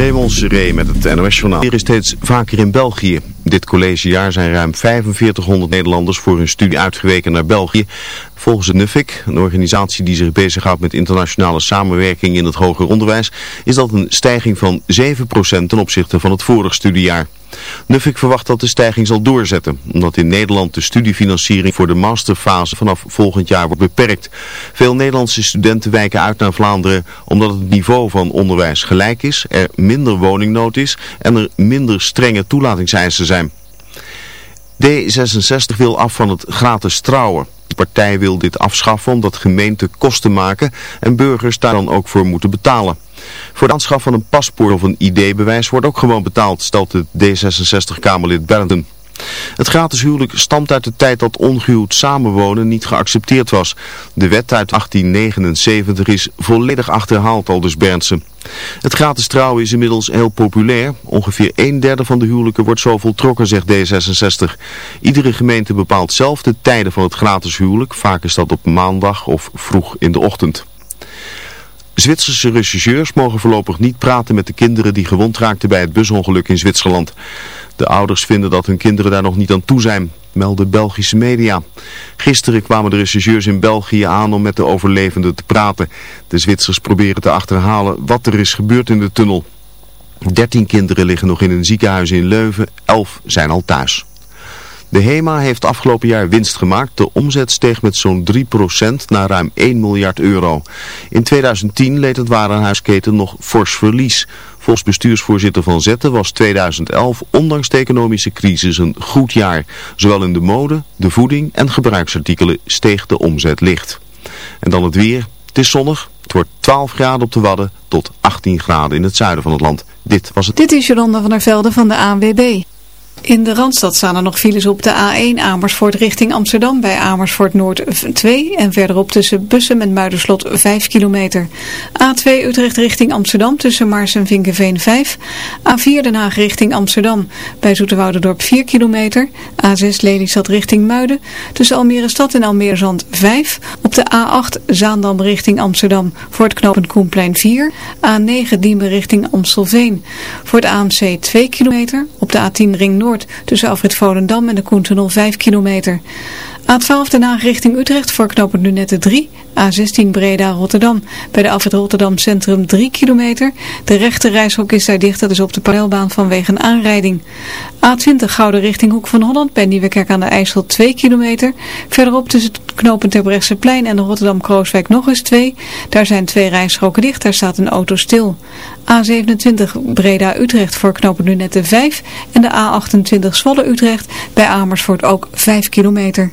Raymond Seré met het NOS-journaal. Hier is steeds vaker in België. Dit collegejaar zijn ruim 4500 Nederlanders voor hun studie uitgeweken naar België. Volgens de een organisatie die zich bezighoudt met internationale samenwerking in het hoger onderwijs, is dat een stijging van 7% ten opzichte van het vorige studiejaar. Nuffic verwacht dat de stijging zal doorzetten, omdat in Nederland de studiefinanciering voor de masterfase vanaf volgend jaar wordt beperkt. Veel Nederlandse studenten wijken uit naar Vlaanderen omdat het niveau van onderwijs gelijk is, er minder woningnood is en er minder strenge toelatingseisen zijn. D66 wil af van het gratis trouwen. De partij wil dit afschaffen omdat gemeenten kosten maken en burgers daar dan ook voor moeten betalen. Voor de aanschaf van een paspoort of een ID-bewijs wordt ook gewoon betaald, stelt het D66-Kamerlid Bernten. Het gratis huwelijk stamt uit de tijd dat ongehuwd samenwonen niet geaccepteerd was. De wet uit 1879 is volledig achterhaald, al dus Berndsen. Het gratis trouwen is inmiddels heel populair. Ongeveer een derde van de huwelijken wordt zo voltrokken, zegt D66. Iedere gemeente bepaalt zelf de tijden van het gratis huwelijk. Vaak is dat op maandag of vroeg in de ochtend. Zwitserse rechercheurs mogen voorlopig niet praten met de kinderen die gewond raakten bij het busongeluk in Zwitserland. De ouders vinden dat hun kinderen daar nog niet aan toe zijn, melden Belgische media. Gisteren kwamen de rechercheurs in België aan om met de overlevenden te praten. De Zwitsers proberen te achterhalen wat er is gebeurd in de tunnel. Dertien kinderen liggen nog in een ziekenhuis in Leuven, elf zijn al thuis. De HEMA heeft afgelopen jaar winst gemaakt. De omzet steeg met zo'n 3% naar ruim 1 miljard euro. In 2010 leed het warenhuisketen nog fors verlies. Volgens bestuursvoorzitter Van Zetten was 2011 ondanks de economische crisis een goed jaar. Zowel in de mode, de voeding en gebruiksartikelen steeg de omzet licht. En dan het weer. Het is zonnig. Het wordt 12 graden op de Wadden tot 18 graden in het zuiden van het land. Dit was het. Dit is Jolanda van der Velde van de ANWB. In de Randstad staan er nog files op de A1 Amersfoort richting Amsterdam bij Amersfoort Noord 2 en verderop tussen Bussum en Muiderslot 5 kilometer. A2 Utrecht richting Amsterdam tussen Mars en Vinkenveen 5. A4 Den Haag richting Amsterdam bij Zoeterwouderdorp 4 kilometer. A6 Lelystad richting Muiden tussen Almere Stad en Almere Zand 5. Op de A8 Zaandam richting Amsterdam voor het knooppunt Koenplein 4. A9 Diemen richting Amstelveen voor het AMC 2 kilometer. Op de A10 Ring Noord tussen Alfred Volendam en de Koentunnel 5 kilometer. A12 Den Haag richting Utrecht voor knooppunt Lunette 3. A16 Breda Rotterdam. Bij de Alfred Rotterdam Centrum 3 kilometer. De rechte reishok is daar dicht. Dat is op de parallelbaan vanwege een aanrijding. A20 Gouden richting Hoek van Holland. Bij Nieuwekerk aan de IJssel 2 kilometer. Verderop tussen het knooppunt plein en de Rotterdam-Krooswijk nog eens 2. Daar zijn twee rijstroken dicht. Daar staat een auto stil. A27 Breda-Utrecht voor knooppunt Lunette 5. En de A28 Zwolle-Utrecht bij Amersfoort ook 5 kilometer.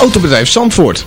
Autobedrijf Zandvoort.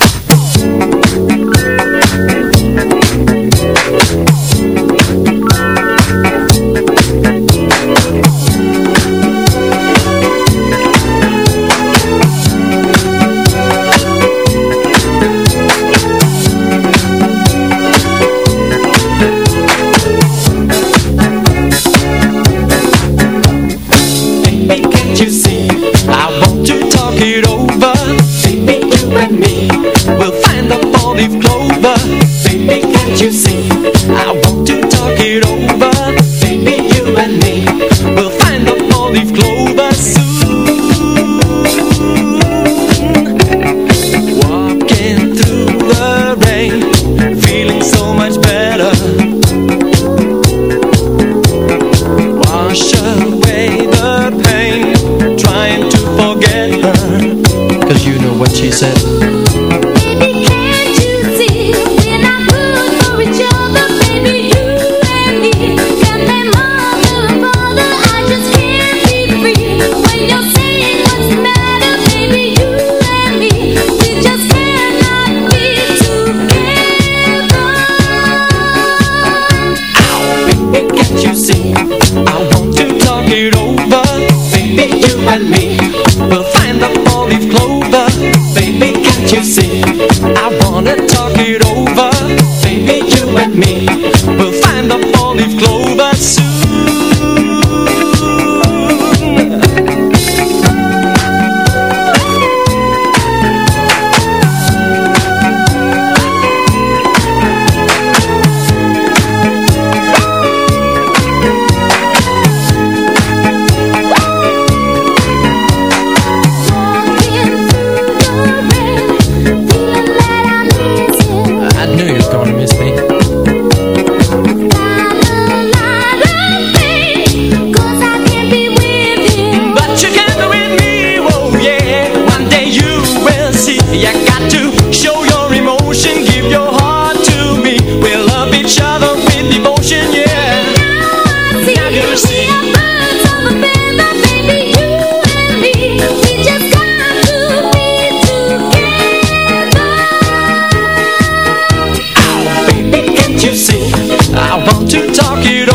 I want to talk it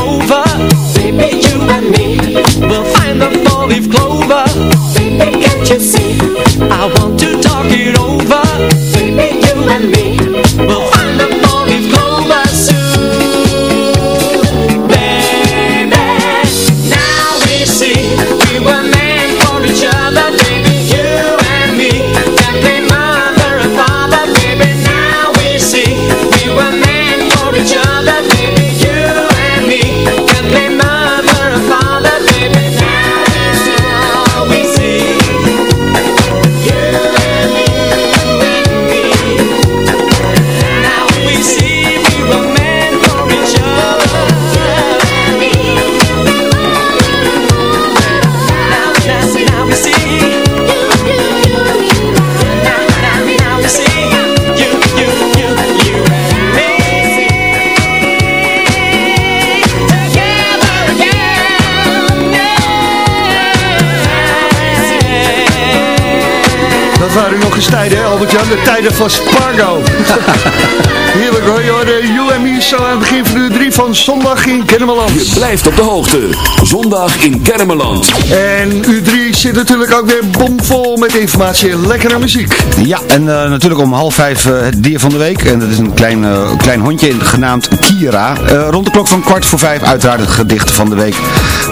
De tijden van Spargo. Heerlijk hoor, joh. De You and Me zo aan het begin van uur 3 van zondag in Kennemerland. Je blijft op de hoogte. Zondag in Kermeland. En uur 3 zit natuurlijk ook weer bomvol met informatie en lekkere muziek. Ja, en eh, natuurlijk om half vijf eh, het dier van de week. En dat is een klein, eh, klein hondje genaamd Kira. Eh, rond de klok van kwart voor vijf uiteraard het gedicht van de week.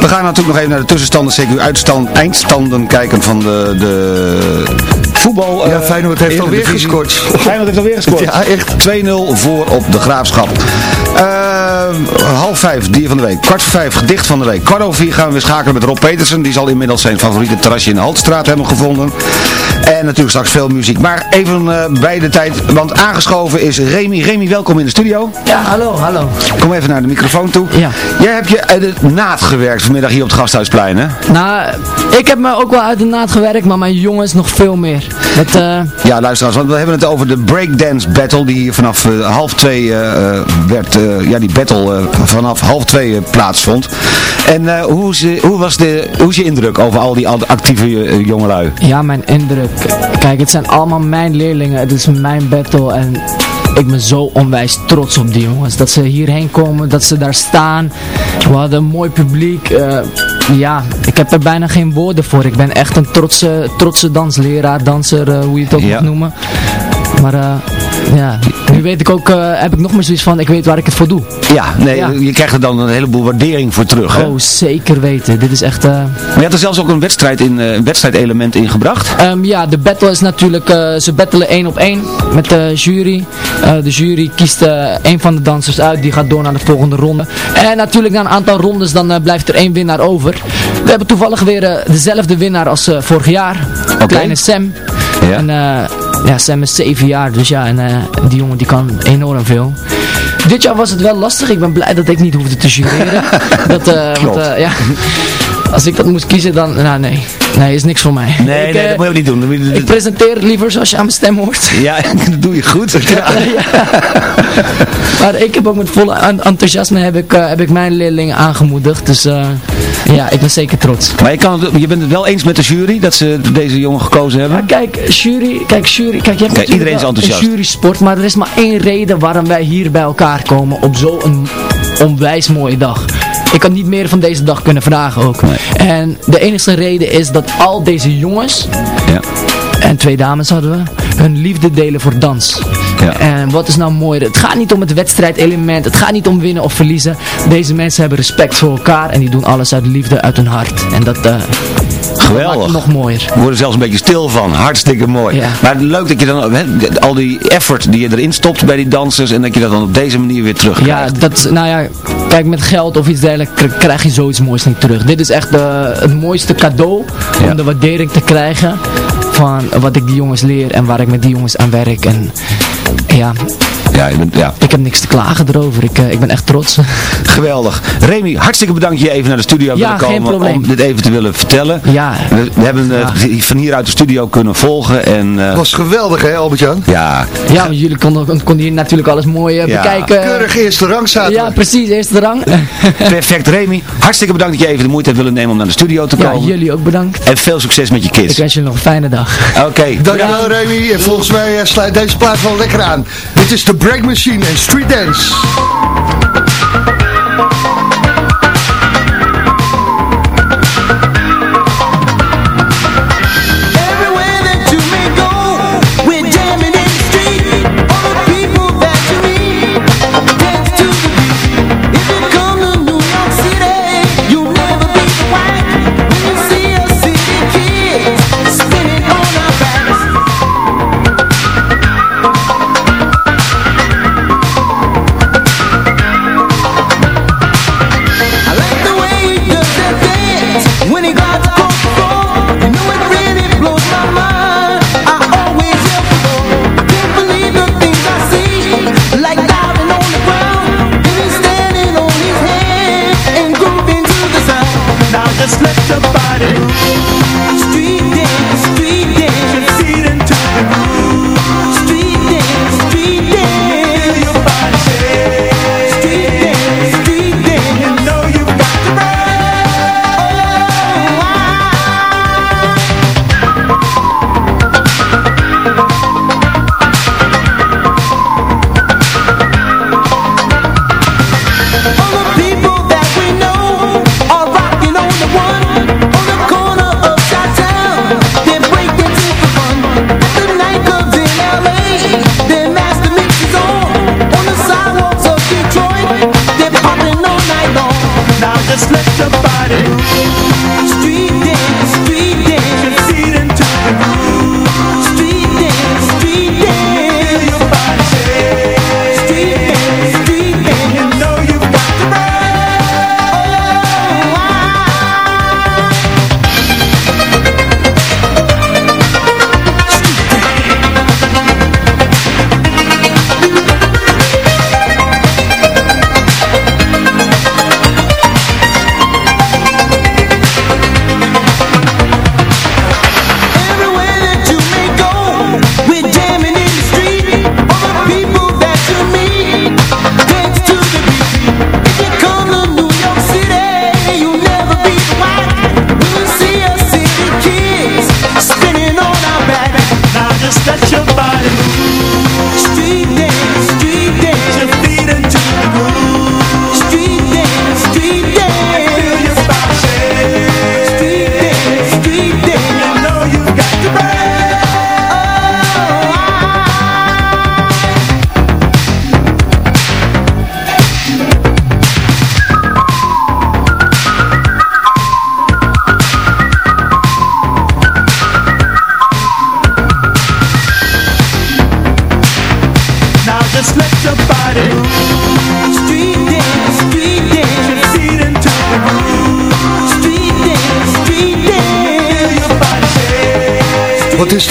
We gaan natuurlijk nog even naar de tussenstanden, CQ uitstand, eindstanden kijken van de, de voetbal. Ja, eh, Feyenoord heeft alweer gescoord. Feyenoord heeft alweer gescoord. Ja, echt. 2-0 voor op de Graafschap. Eh, half vijf, dier van de week. Kwart voor vijf, gedicht van de week. Kwart over vier gaan we weer schakelen met Rob Petersen. Die zal inmiddels zijn favoriete terrasje in de Haltstraat hebben gevonden. En natuurlijk straks veel muziek. Maar even eh, bij de tijd, want aangeschoven is Remy. Remy, welkom in de studio. Ja, hallo, hallo. Kom even naar de microfoon toe. Ja. Jij hebt je uit de naad gewerkt vanmiddag hier op het Gasthuisplein, hè? Nou, ik heb me ook wel uit de naad gewerkt, maar mijn jongens nog veel meer. Dat, eh, Ja, luisteraars, want we hebben het over de breakdance battle die hier vanaf eh, half twee eh, eh, werd, eh, ja die battle eh, vanaf half twee eh, plaatsvond. En eh, hoe, hoe, was de, hoe is je indruk over al die actieve jongelui? ja, mijn indruk. Kijk, het zijn allemaal mijn leerlingen. Het is mijn battle en ik ben zo onwijs trots op die jongens. Dat ze hierheen komen, dat ze daar staan. We hadden een mooi publiek. ja, ik heb er bijna geen woorden voor. Ik ben echt een trotse, trotse dansleraar, danser, hoe je het ook Ja. moet noemen. Maar eh, ja, nu weet ik ook, eh, heb ik nog maar zoiets van, ik weet waar ik het voor doe. Ja, nee, Ja. je krijgt er dan een heleboel waardering voor terug. Hè? Oh, zeker weten. Dit is echt... eh, Maar je had er zelfs ook een, wedstrijd in, eh, een wedstrijdelement in gebracht. Ehm, ja, de battle is natuurlijk, eh, ze battelen één op één met de jury. Eh, de jury kiest eh één van de dansers uit, die gaat door naar de volgende ronde. En natuurlijk na een aantal rondes, dan eh, blijft er één winnaar over. We hebben toevallig weer eh, dezelfde winnaar als eh, vorig jaar. Kleine Sam. Ja. En eh, ja, Sam is zeven jaar, dus ja, en eh, die jongen die kan enorm veel. Dit jaar was het wel lastig, ik ben blij dat ik niet hoefde te jureren. dat, eh, want, ja, als ik dat moest kiezen, dan, nou nee, nee, is niks voor mij. Nee, Ik, nee, dat moet je ook niet doen. Je- ik presenteer het liever zoals je aan mijn stem hoort. Ja, dat doe je goed. Ja. Maar ik heb ook met volle en- enthousiasme heb ik, heb ik mijn leerlingen aangemoedigd. Dus ja, ik ben zeker trots. Maar je, kan je bent het wel eens met de jury dat ze deze jongen gekozen hebben? Maar kijk, jury, kijk, jury, kijk, je hebt Kijk, iedereen is enthousiast. een jury sport, maar er is maar één reden waarom wij hier bij elkaar komen op zo'n onwijs mooie dag. Ik had niet meer van deze dag kunnen vragen ook. En de enige reden is dat al deze jongens, Ja. En twee dames hadden we, hun liefde delen voor dans. Ja. En wat is nou mooier? Het gaat niet om het wedstrijdelement, het gaat niet om winnen of verliezen. Deze mensen hebben respect voor elkaar en die doen alles uit liefde, uit hun hart. En dat, maakt Geweldig. het nog mooier. We worden zelfs een beetje stil van. Hartstikke mooi. Ja. Maar leuk dat je dan al die effort die je erin stopt bij die dansers en dat je dat dan op deze manier weer terug Ja, dat, nou ja, kijk met geld of iets dergelijks kr- krijg je zoiets moois niet terug. Dit is echt eh, het mooiste cadeau Ja. om de waardering te krijgen wat ik die jongens leer en waar ik met die jongens aan werk. En ja, Ja, je bent, ja, ik heb niks te klagen erover. Ik, eh, ik ben echt trots. geweldig. Remy, hartstikke bedankt dat je even naar de studio Ja, willen geen komen probleem. om dit even te willen vertellen. Ja. We, we hebben eh, van hieruit de studio kunnen volgen en eh, was geweldig hè Albert-Jan? ja, Ja, want jullie konden, konden hier natuurlijk alles mooi Ja. bekijken. Keurig eerste rang zaten Ja, precies, eerste rang. perfect Remy. Hartstikke bedankt dat je even de moeite hebt willen nemen om naar de studio te ja, komen. jullie ook bedankt. En veel succes met je Ik kids. wens jullie nog een fijne dag. Oké, Dankjewel Remy. En volgens mij sluit deze plaat wel lekker aan. Dit is de Break Machine en Street Dance. Just let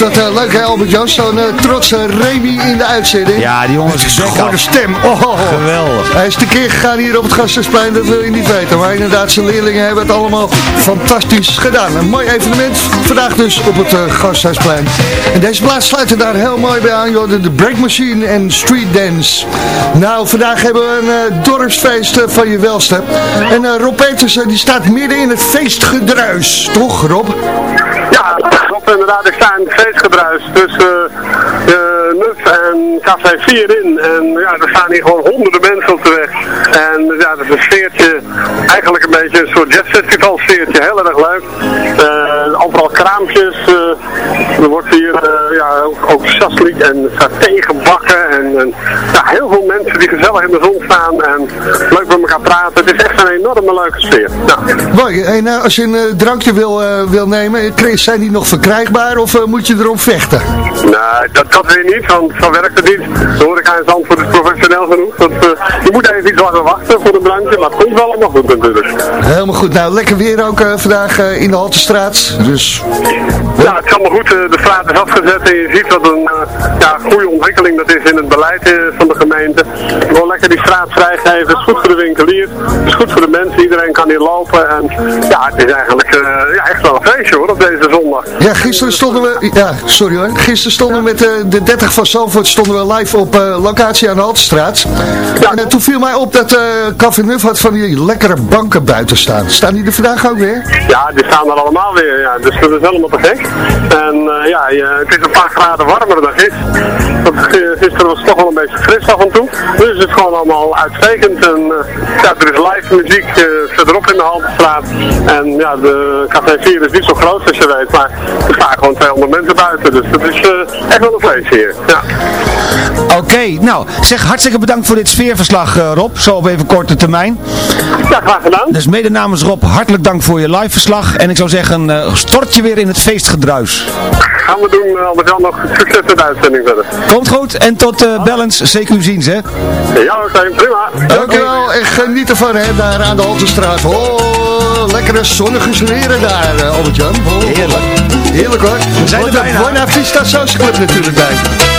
dat eh, leuk hè Albert Jan, zo'n eh, trotse Remy in de uitzending. Ja, die jongen Het is goede stem. Oh, Geweldig. Hij is tekeer gegaan hier op het Gasthuisplein, dat wil je niet weten. Maar inderdaad, zijn leerlingen hebben het allemaal fantastisch gedaan. Een mooi evenement, vandaag dus op het eh, Gasthuisplein. En deze plaats sluit er daar heel mooi bij aan, joh, de, de Break Machine en Street Dance. Nou, vandaag hebben we een dorpsfeest van je welste. En Rob Petersen, die staat midden in het feestgedruis. Toch, Rob? Ja, klopt inderdaad. Ik sta in het feestgedruis tussen uh, En Café 4 in. En ja, er staan hier gewoon honderden mensen op de weg. En ja, dat is een sfeertje, eigenlijk een beetje een soort jazzfestival sfeertje. Heel erg leuk. Uh, overal kraampjes. Uh, er wordt hier uh, ja, ook, ook en saté gebakken. En, en ja, heel veel mensen die gezellig in de zon staan en leuk met elkaar praten. Het is echt een enorme leuke sfeer. Nou. En uh, als je een drankje wil, wil nemen, zijn die nog verkrijgbaar of moet je erom vechten? Nee, dat kan weer niet, want zo werkt het niet. De horeca in Zandvoort is professioneel genoeg. Dat, je moet even iets langer wachten voor een drankje, maar het komt wel allemaal goed natuurlijk. Helemaal goed. Nou, lekker weer ook vandaag in de Haltestraat. Dus... Ja, het is allemaal goed. de straat is afgezet en je ziet wat een ja, goede ontwikkeling dat is in het beleid van de gemeente. Gewoon lekker die straat vrijgeven. Het is goed voor de winkelier. Het is goed voor de mensen. Iedereen kan hier lopen. En ja, het is eigenlijk uh, ja, echt wel een feestje hoor, op deze zondag. Ja, gisteren stonden we, ja, sorry hoor. Gisteren stonden we met uh, de 30 van Zalvoort stonden we live op uh, locatie aan de Haltestraat. Ja. En toen viel mij op dat uh, Café Nuf had van die lekkere banken buiten staan. Staan die er vandaag ook weer? Ja, die staan er allemaal weer. Ja. Dus dat is helemaal te gek. En ja, het is een paar graden warmer dan gisteren. Gisteren was het toch wel een beetje fris af en toe. Dus het is gewoon allemaal uitstekend. En ja, er is live muziek verderop in de Haltestraat. En ja, de Café 4 is niet zo groot als je weet, maar er staan gewoon 200 mensen buiten. Dus dat is echt wel een feestje hier. Ja. Oké, okay, nou zeg hartstikke bedankt voor dit sfeerverslag uh, Rob, zo op even korte termijn. Ja, graag gedaan. Dus mede namens Rob, hartelijk dank voor je live verslag. En ik zou zeggen, uh, stort je weer in het feestgedruis. Gaan we doen, uh, Albert-Jan, nog succes met de uitzending verder. Komt goed, en tot uh, Bellens, zeker u ziens hè. Ja, oké, okay, prima. Dankjewel, okay. en geniet ervan hè, daar aan de Haltestraat. Oh, lekkere zonnige sleren daar, uh, Albert-Jan. Oh, Heerlijk. Heerlijk hoor. We zijn er bijna. Buena Vista Social Club natuurlijk bij.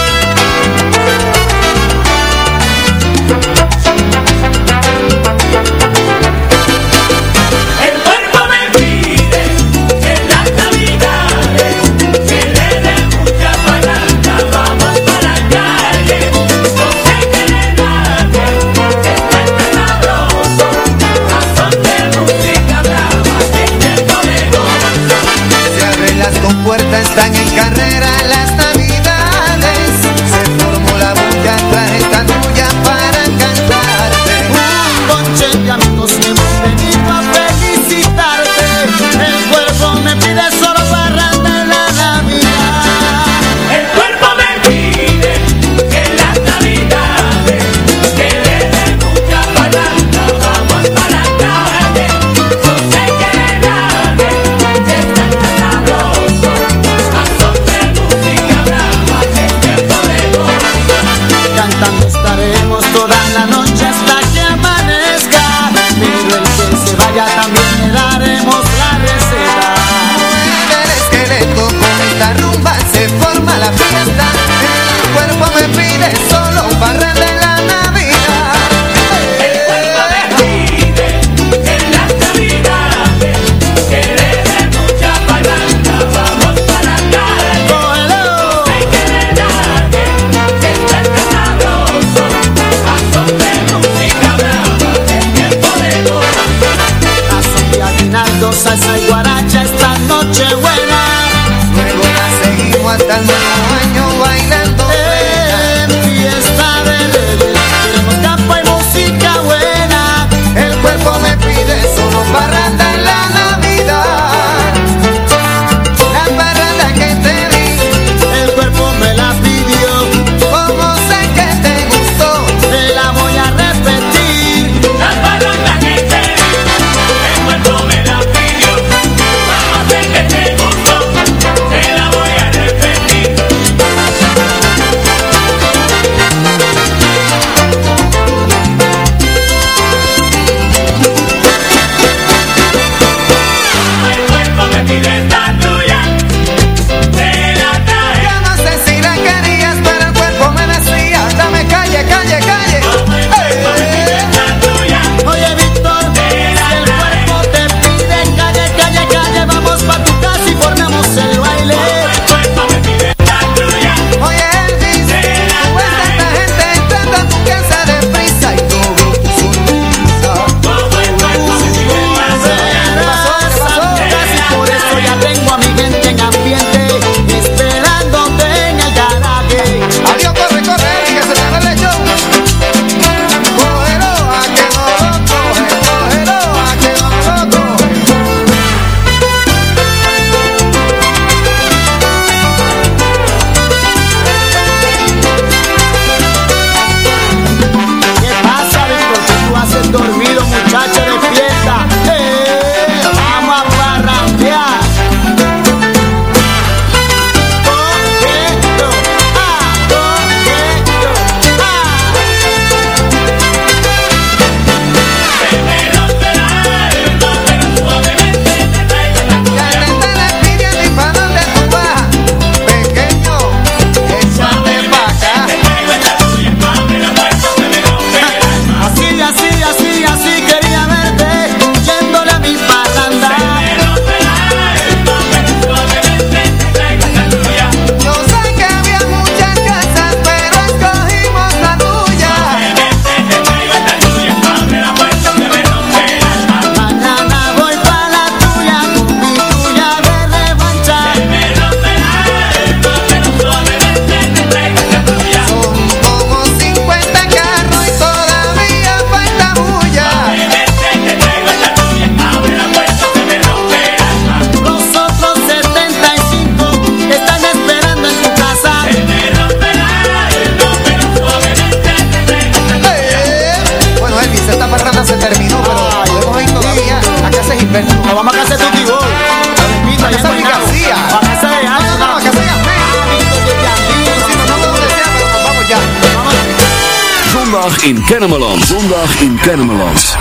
Zondag in Kennemerland. Zondag in Kennemerland.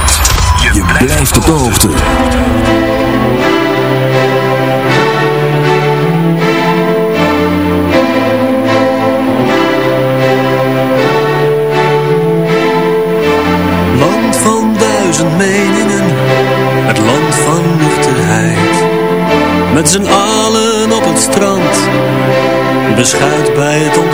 Je blijft op de hoogte. Land van duizend meningen, het land van nuchterheid. Met z'n allen op het strand, beschuit bij het ontbijt.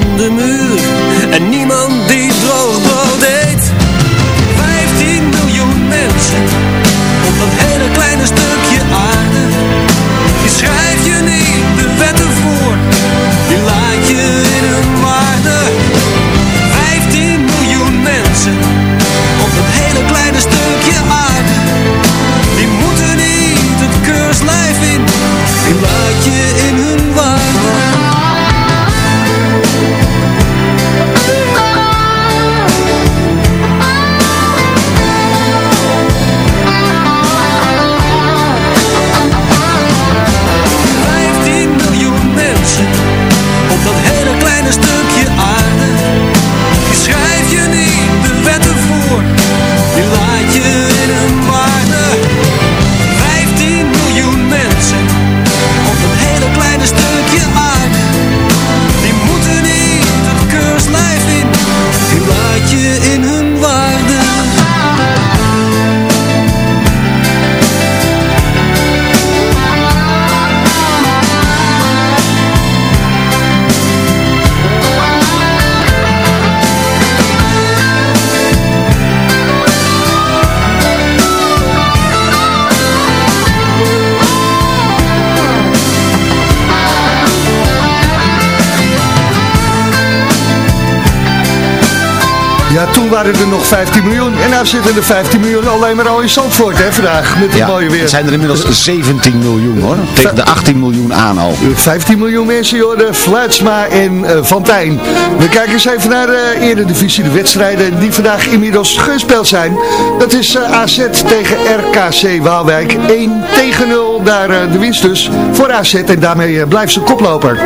Universidad toen waren er nog 15 miljoen. En nou zitten er 15 miljoen alleen maar al in Zandvoort, hè, vandaag. Met het Ja, mooie weer. er zijn er inmiddels 17 miljoen hoor. Tegen de 18 miljoen aan al. 15 miljoen mensen, joh, de Fluitsma en eh Van Tijn. We kijken eens even naar de eredivisie, de wedstrijden die vandaag inmiddels gespeeld zijn. Dat is eh, AZ tegen RKC Waalwijk. 1 tegen 0, daar eh, de winst dus voor AZ en daarmee eh, blijft ze koploper.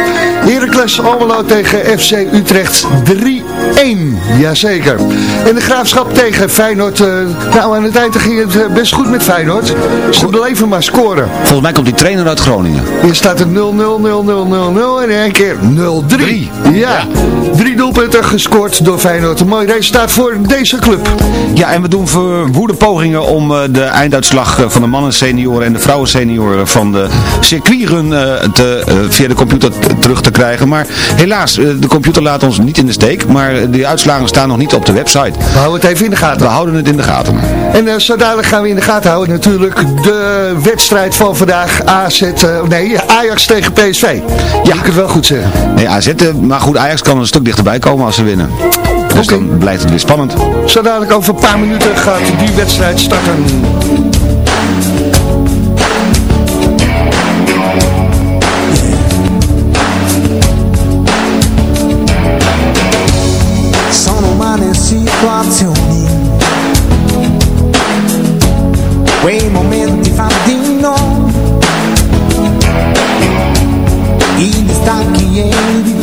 Heracles Almelo tegen FC Utrecht 3-1, jazeker. En de Graafschap tegen Feyenoord, eh, nou aan het eind ging het eh, best goed met Feyenoord. Ze bleven maar scoren. Volgens mij komt die trainer uit Groningen. Hier staat het 0-0, 0-0, 0-0, 0 en in één keer 0-3. Ja, drie doelpunten gescoord door Feyenoord. Een mooi resultaat voor deze club. Ja, en we doen verwoede pogingen om eh, de einduitslag van de mannen senioren en de vrouwen senioren van de circuitrun te, via de computer terug te krijgen. Maar helaas, de computer laat ons niet in de steek, maar die uitslagen staan nog niet op de website. We houden het even in de gaten. We houden het in de gaten. En uh, zo dadelijk gaan we in de gaten houden natuurlijk de wedstrijd van vandaag. AZ, eh, nee, Ajax tegen PSV. Ja. ik het wel goed zeggen. Nee, AZ, eh, maar goed, Ajax kan een stuk dichterbij komen als ze winnen. Dus dan blijft het weer spannend. Zo dadelijk over een paar minuten gaat die wedstrijd starten. Quei momenti fa di no, i distacchi e i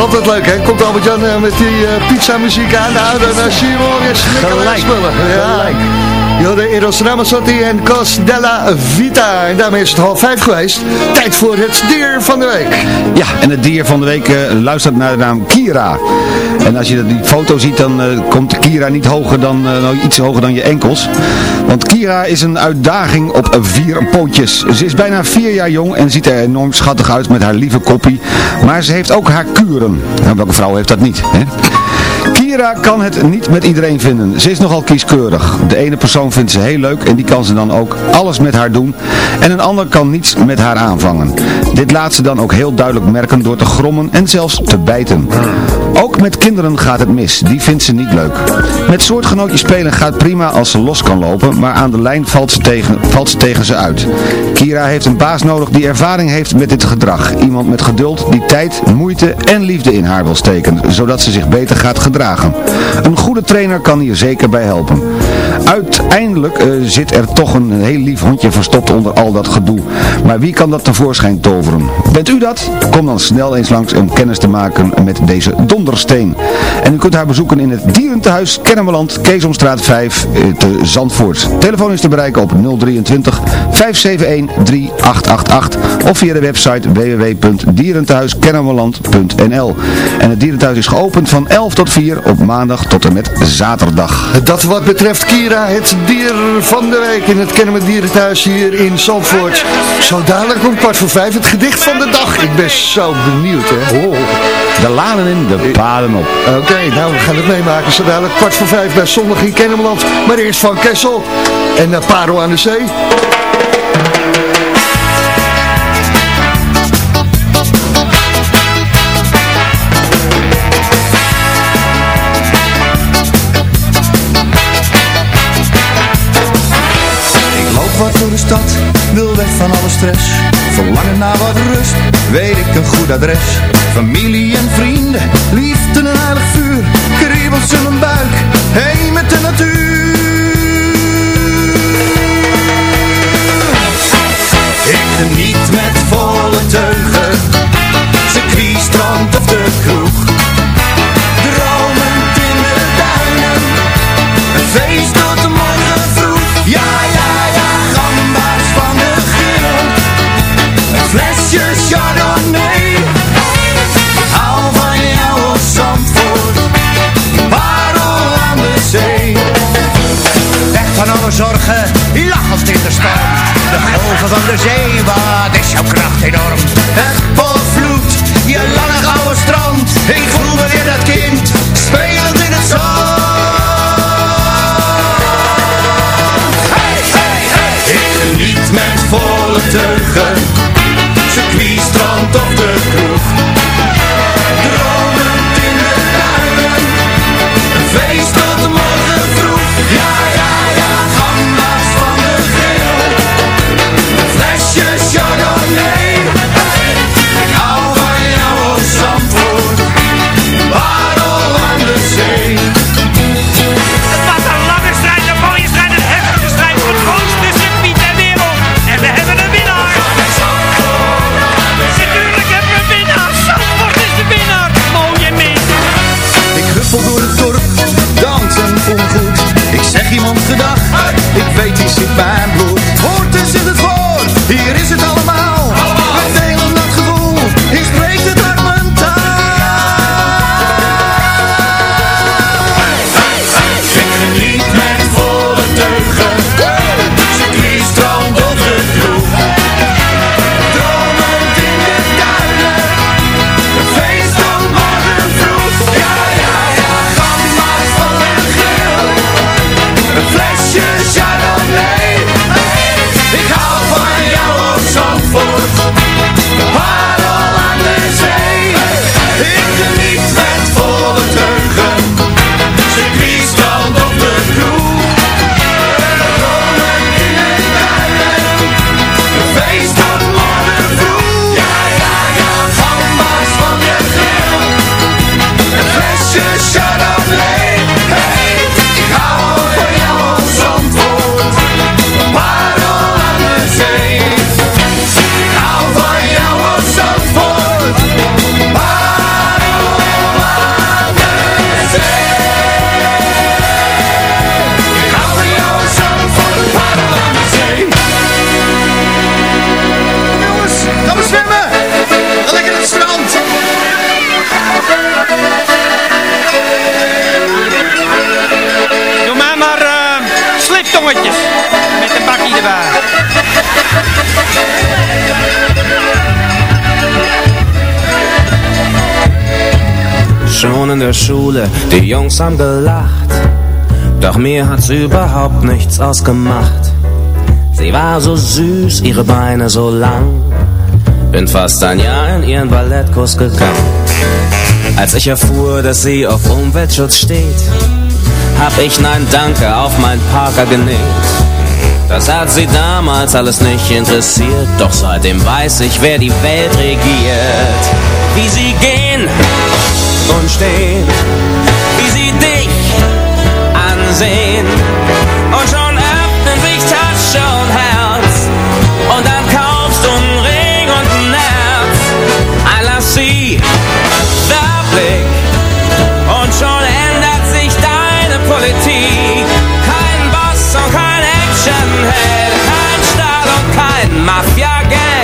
Altijd leuk, hè? Komt Albert-Jan eh, met die eh, pizza muziek aan. Nou, dan eh, zie je wel weer smikkelen en Gelijk. spullen. Gelijk. Jorde Eros Ramazzotti en Cos della Vita. En daarmee is het half vijf geweest. Tijd voor het dier van de week. Ja, en het dier van de week luistert naar de naam Kira. En als je die foto ziet, dan eh, komt Kira niet hoger dan, eh, nou, iets hoger dan je enkels. Want Kira is een uitdaging op vier pootjes. Ze is bijna vier jaar jong en ziet er enorm schattig uit met haar lieve koppie. Maar ze heeft ook haar kuren. Nou, welke vrouw heeft dat niet, hè? Kira kan het niet met iedereen vinden. Ze is nogal kieskeurig. De ene persoon vindt ze heel leuk en die kan ze dan ook alles met haar doen. En een ander kan niets met haar aanvangen. Dit laat ze dan ook heel duidelijk merken door te grommen en zelfs te bijten. Ook met kinderen gaat het mis, die vindt ze niet leuk. Met soortgenootjes spelen gaat prima als ze los kan lopen, maar aan de lijn valt ze tegen, valt ze, tegen ze uit. Kira heeft een baas nodig die ervaring heeft met dit gedrag. Iemand met geduld die tijd, moeite en liefde in haar wil steken, zodat ze zich beter gaat gedragen. Een goede trainer kan hier zeker bij helpen. Uiteindelijk eh, zit er toch een heel lief hondje verstopt onder al dat gedoe. Maar wie kan dat tevoorschijn toveren? Bent u dat? Kom dan snel eens langs om kennis te maken met deze dondersteen. En u kunt haar bezoeken in het dierentehuis Kennemerland, Keesomstraat 5 eh, te Zandvoort. Telefoon is te bereiken op 023 571 3888 of via de website www.dierentehuiskennemerland.nl En het dierentehuis is geopend van 11 tot 4 op maandag tot en met zaterdag. Dat wat betreft Kira, het dier van de week in het Kennemer Dierenthuis hier in Zandvoort. Zo dadelijk om kwart voor vijf het gedicht van de dag. Ik ben zo benieuwd, hè. Oh. De lanen in, de paden op. Oké, nou we gaan het meemaken. Zo dadelijk kwart voor vijf bij Zondag in Kennemerland. Maar eerst van Kessel en uh, Parel aan de Zee. Ik loop wat door de stad, wil weg van alle stress. Verlangen naar wat rust, weet ik een goed adres. Familie en vrienden, liefde en heilig vuur. Kriebels in mijn buik, heen met de natuur. Ik geniet met volle teugen, circuit, strand of de kroeg. Zorgen, lachend in de storm. De golven van de zee, wat is jouw kracht enorm. Het volvloed, je lange gouden strand. Ik voel me weer dat kind, spelend in het zand. Hey, hey, hey. Ik geniet met volle teugen, Schon in der Schule, die Jungs haben gelacht. Doch mir hat's überhaupt nichts ausgemacht. Sie war so süß, ihre Beine so lang. Bin fast ein Jahr in ihren Ballettkurs gegangen. Als ich erfuhr, dass sie auf Umweltschutz steht, hab ich Nein Danke auf mein Parker genäht. Das hat sie damals alles nicht interessiert, doch seitdem weiß ich, wer die Welt regiert. Wie sie gehen und stehen, wie sie dich ansehen. Und schon öffnen sich Tasche und Herz, und dann kaufst du einen Ring und ein Herz. Einlass sie, der Blick, und schon ändert sich deine Politik. Kein Boss und kein Actionheld, kein Stahl und kein Mafia-Geld.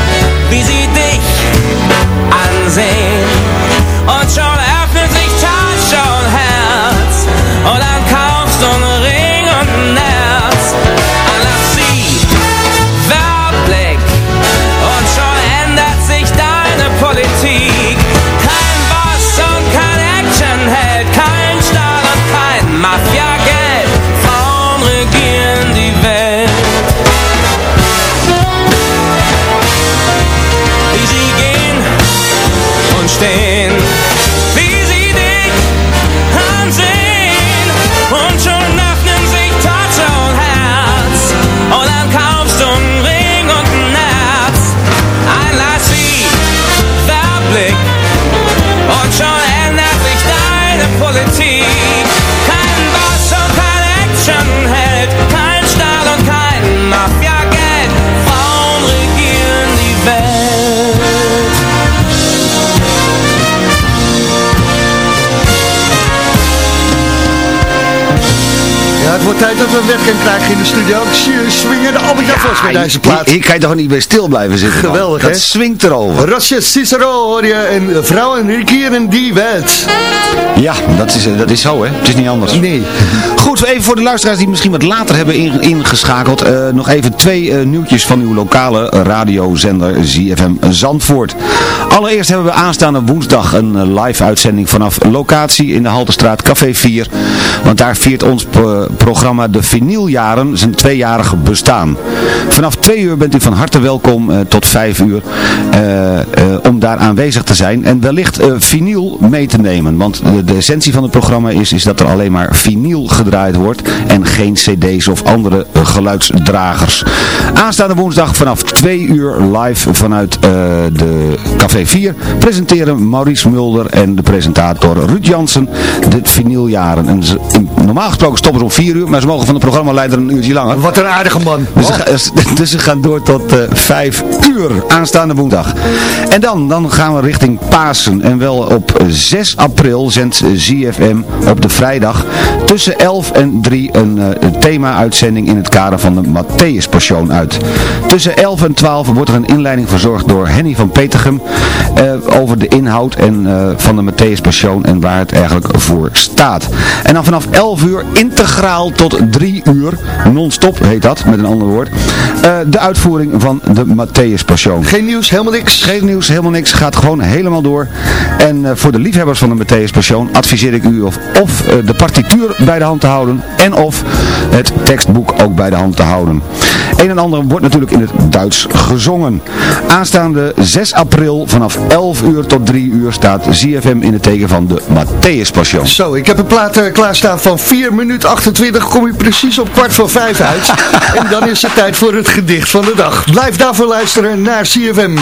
wie sie dich ansehen. Und schon öffnet sich Tasche und Herz. Und dann kaufst in de studio. Ik zie je swingen de Vos met deze plaat. Hier kan je toch niet meer stil blijven zitten. Geweldig, Dat hè? swingt erover. Rosje Cicero hoor je en vrouwen regieren die wet. Ja, dat is, eh, dat is zo hè. Het is niet anders. Nee. Goed, even voor de luisteraars die misschien wat later hebben in- ingeschakeld. eh, nog even twee eh, nieuwtjes van uw lokale radiozender ZFM Zandvoort. Allereerst hebben we aanstaande woensdag een eh, live uitzending vanaf locatie in de Haltestraat Café 4. Want daar viert ons pro- programma De Vinyljaren zijn tweejarige bestaan. Vanaf twee uur bent u van harte welkom eh, tot vijf uur eh, om daar aanwezig te zijn. En wellicht vinyl mee te nemen. Want de, essentie van het programma is, is dat er alleen maar vinyl gedraaid wordt. En geen cd's of andere geluidsdragers. Aanstaande woensdag vanaf twee uur live vanuit de Café 4 presenteren Maurice Mulder en de presentator Ruud Jansen de vinyljaren. En ze, normaal gesproken stoppen ze om vier uur, maar ze mogen van de programmaleider een uurtje langer. Wat een aardige man. Dus, ze, dus ze gaan door tot eh 5 uur aanstaande woensdag. En dan, dan gaan we richting Pasen. En wel op 6 april zendt ZFM op de vrijdag tussen 11 en 3 een, eh, een thema-uitzending in het kader van de Matthäus Passion uit. Tussen 11 en 12 wordt er een inleiding verzorgd door Henny van Petergem over de inhoud en, eh, van de Matthäus Passion en waar het eigenlijk voor staat. En dan vanaf 11 uur integraal tot 3 uur, non-stop heet dat, met een ander woord, eh, de uitvoering van de Matthäus Passion. Geen nieuws, helemaal niks. Geen nieuws, helemaal niks, gaat gewoon helemaal door. En eh, voor de liefhebbers van de Matthäus Passion adviseer ik u of, of eh, de partituur bij de hand te houden en of het tekstboek ook bij de hand te houden. Een en ander wordt natuurlijk in het Duits gezongen. Aanstaande 6 april vanaf 11 uur tot 3 uur staat ZFM in het teken van de Matthäus Passion. Zo, ik heb een plaat eh, klaarstaan van 4 minuten 28. Kom je precies op kwart voor 5 uit. en dan is het tijd voor het gedicht van de dag. Blijf daarvoor luisteren naar CFM.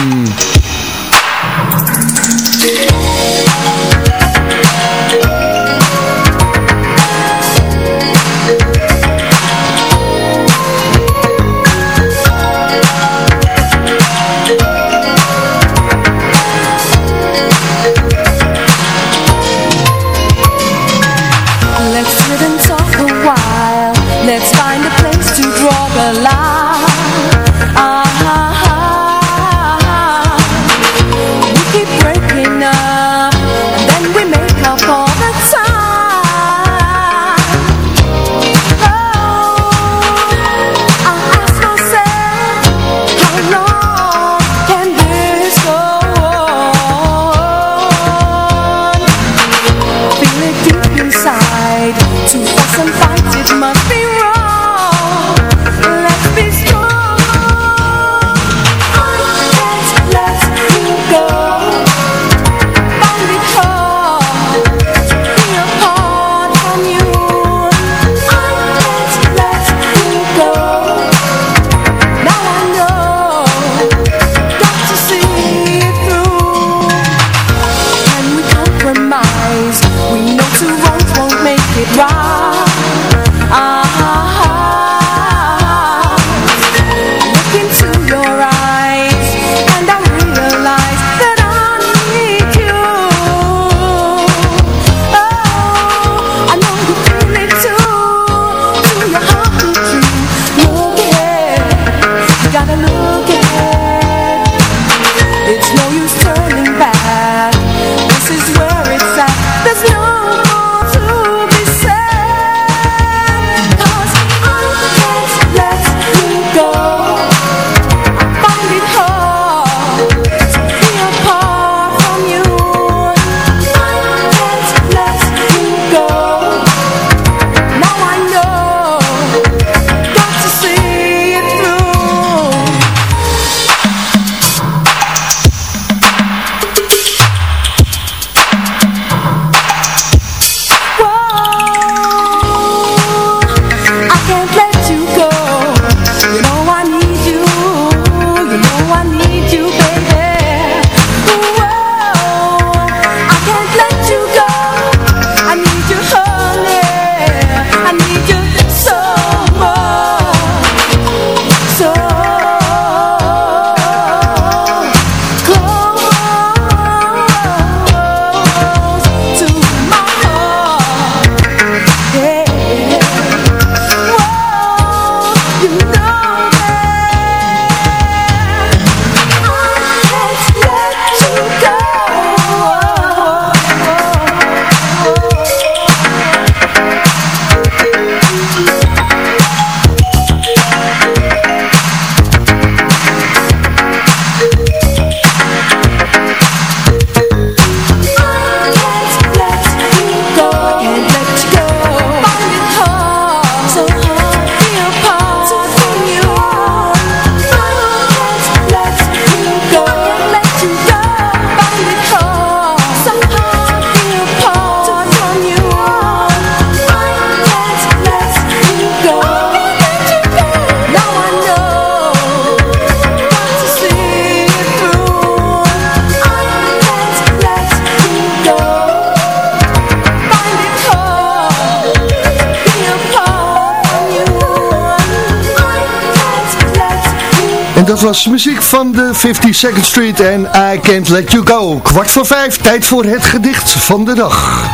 Muziek van de 52nd Street en I Can't Let You Go. Kwart voor vijf, tijd voor het gedicht van de dag.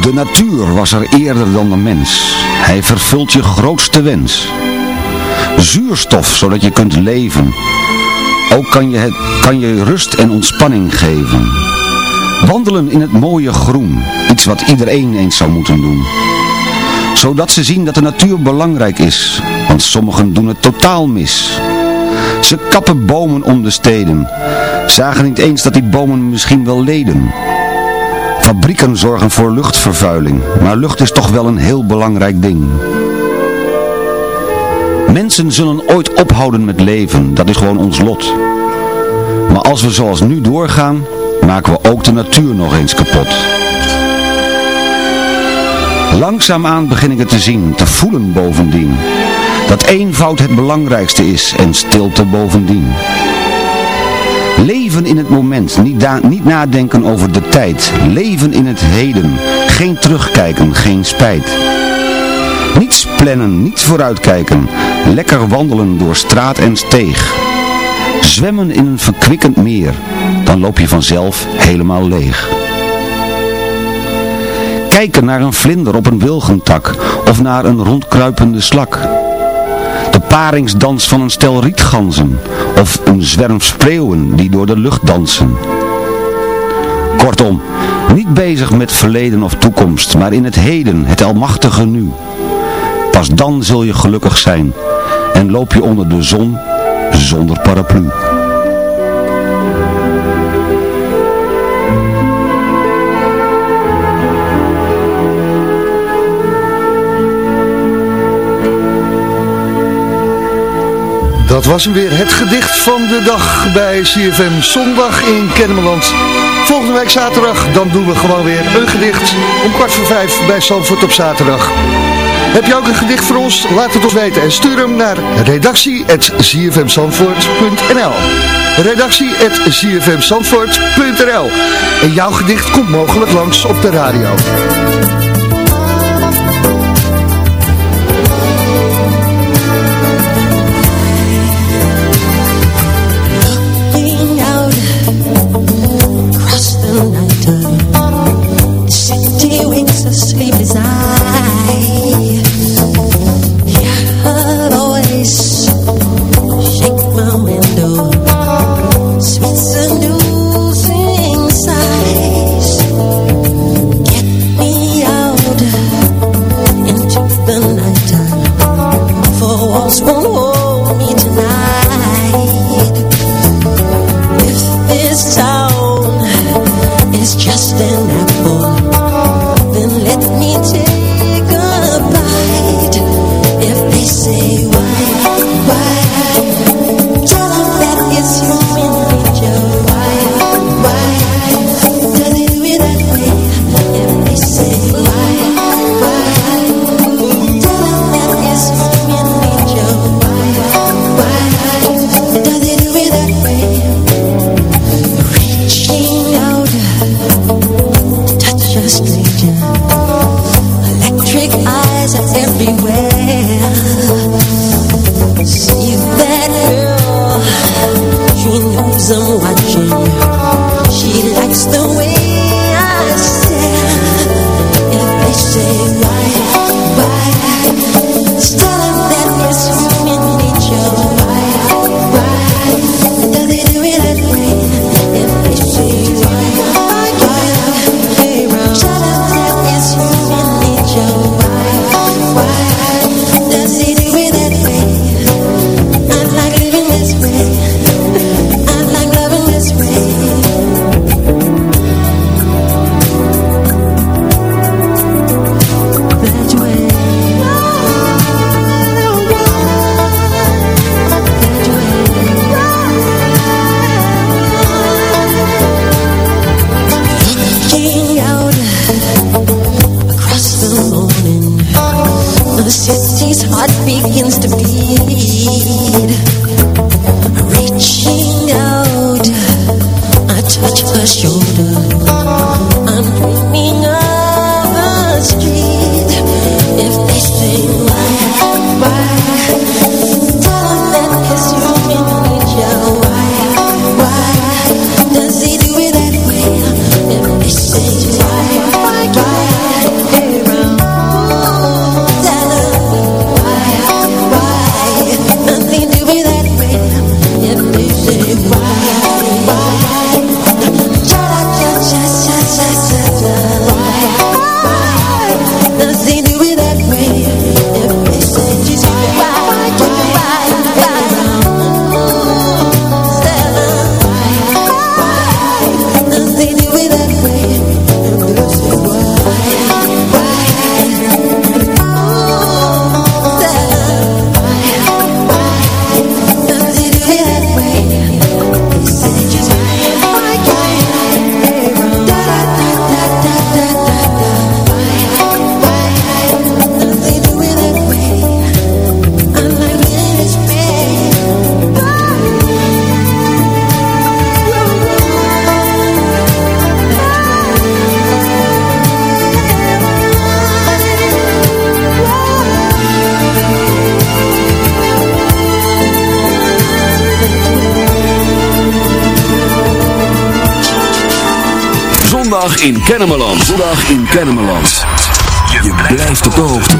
De natuur was er eerder dan de mens. Hij vervult je grootste wens. Zuurstof, zodat je kunt leven. Ook kan je, het, kan je rust en ontspanning geven. In het mooie groen. Iets wat iedereen eens zou moeten doen. Zodat ze zien dat de natuur belangrijk is. Want sommigen doen het totaal mis. Ze kappen bomen om de steden. Zagen niet eens dat die bomen misschien wel leden. Fabrieken zorgen voor luchtvervuiling, maar lucht is toch wel een heel belangrijk ding. Mensen zullen ooit ophouden met leven, dat is gewoon ons lot. Maar als we zoals nu doorgaan, maken we ook de natuur nog eens kapot. Langzaamaan begin ik het te zien, te voelen bovendien. Dat eenvoud het belangrijkste is en stilte bovendien. Leven in het moment, niet, niet nadenken over de tijd. Leven in het heden, geen terugkijken, geen spijt. Niets plannen, niets vooruitkijken. Lekker wandelen door straat en steeg. Zwemmen in een verkwikkend meer, dan loop je vanzelf helemaal leeg. Kijken naar een vlinder op een wilgentak of naar een rondkruipende slak. De paringsdans van een stel rietganzen of een zwerm spreeuwen die door de lucht dansen. Kortom, niet bezig met verleden of toekomst, maar in het heden, het almachtige nu. Pas dan zul je gelukkig zijn en loop je onder de zon zonder paraplu. Dat was hem weer, het gedicht van de dag bij CFM Zondag in Kennemerland. Volgende week zaterdag, dan doen we gewoon weer een gedicht om kwart voor vijf bij Zandvoort op zaterdag. Heb je ook een gedicht voor ons? Laat het ons weten en stuur hem naar redactie.zfmzandvoort.nl redactie.zfmzandvoort.nl En jouw gedicht komt mogelijk langs op de radio. zondag in Kennemerland. Zondag in Kennemerland. Je blijft op de hoogte.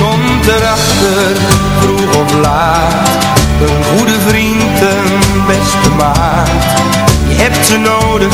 Komt erachter, vroeg of laat, een goede vriend, een beste maat. Je hebt ze nodig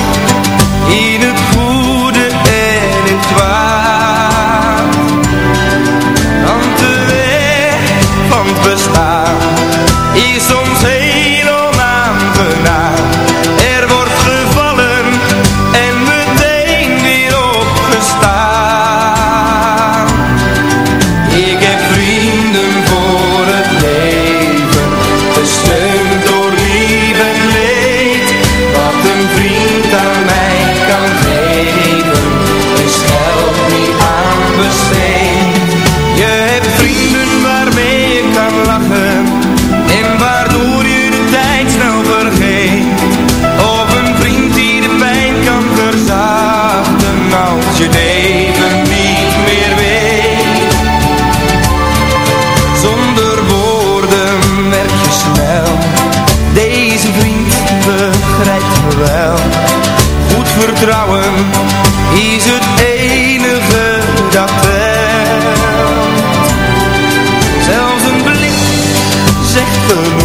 vertrouwen is het enige dat telt. Zelfs een blik zegt genoeg.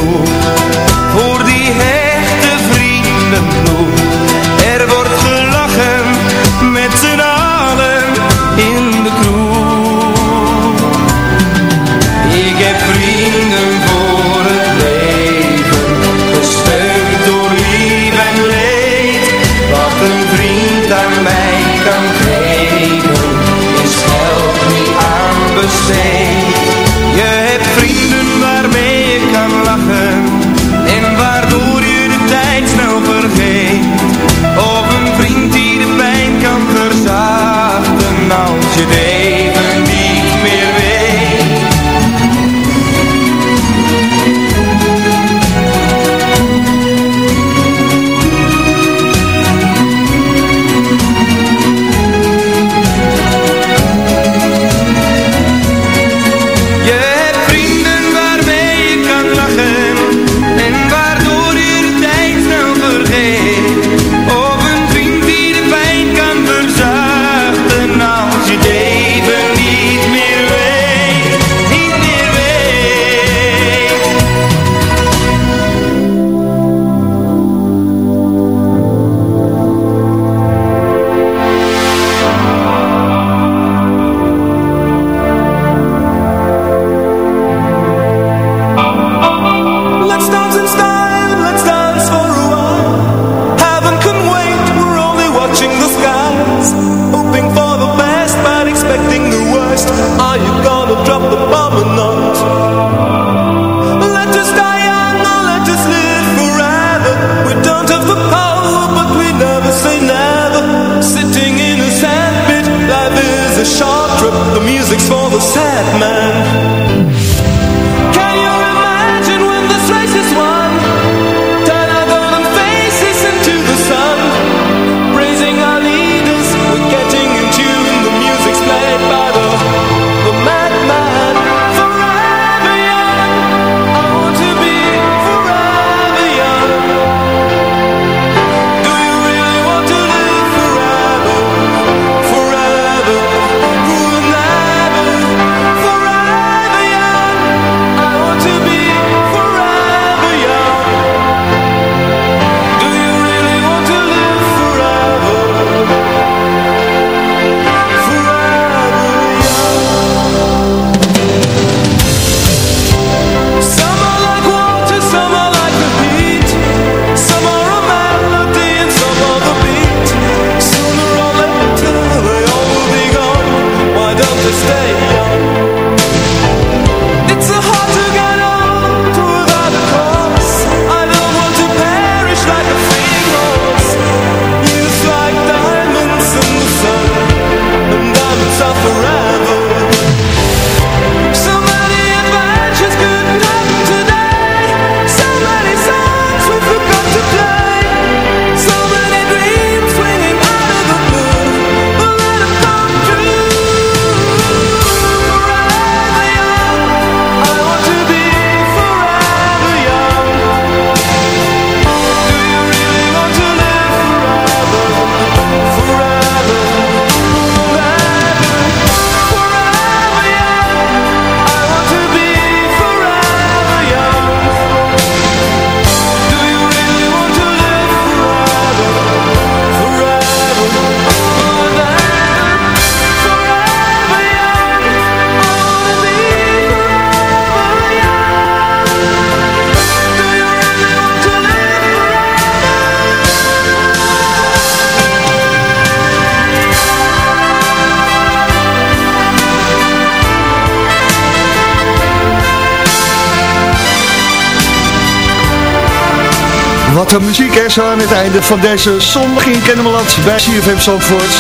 Wat een zo aan het einde van deze zondag in Kennemerland bij CFM Zandvoort.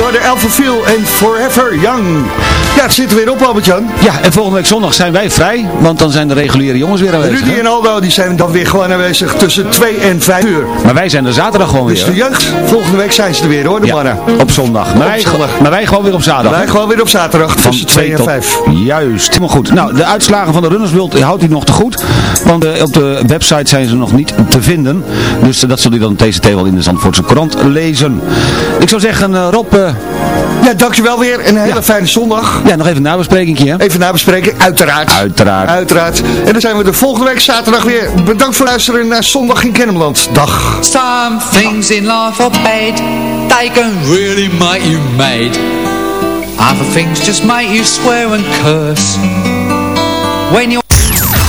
Hoorde Elfenviel en Forever Young. Ja, het zit er weer op Albert-Jan. Ja, en volgende week zondag zijn wij vrij, want dan zijn de reguliere jongens weer aanwezig. Rudy hè? en Aldo die zijn dan weer gewoon aanwezig tussen 2 en 5 uur. Maar wij zijn er zaterdag gewoon Dus weer. de jeugd, volgende week zijn ze er weer hoor, de Ja, mannen. op zondag. Maar, wij, zondag. maar wij gewoon weer op zaterdag. Wij gewoon weer op zaterdag Van tussen 2 en tot- 5. Juist, helemaal goed. Nou, de uitslagen van de Runnersworld houdt u nog te goed. Want eh, op de website zijn ze nog niet te vinden. Dus eh, dat zult u dan TCT wel in de Zandvoortse krant lezen. Ik zou zeggen, eh, Rob... eh, Ja, dankjewel weer. en Een hele fijne zondag. ja, nog even een nabespreking, hè? Even nabespreken, uiteraard. Uiteraard. Uiteraard. En dan zijn we de volgende week zaterdag weer. Bedankt voor het luisteren naar Zondag in Kennemerland. Dag. Some things in life are bad, they can really make you mad. Other things just make you swear and curse. When you're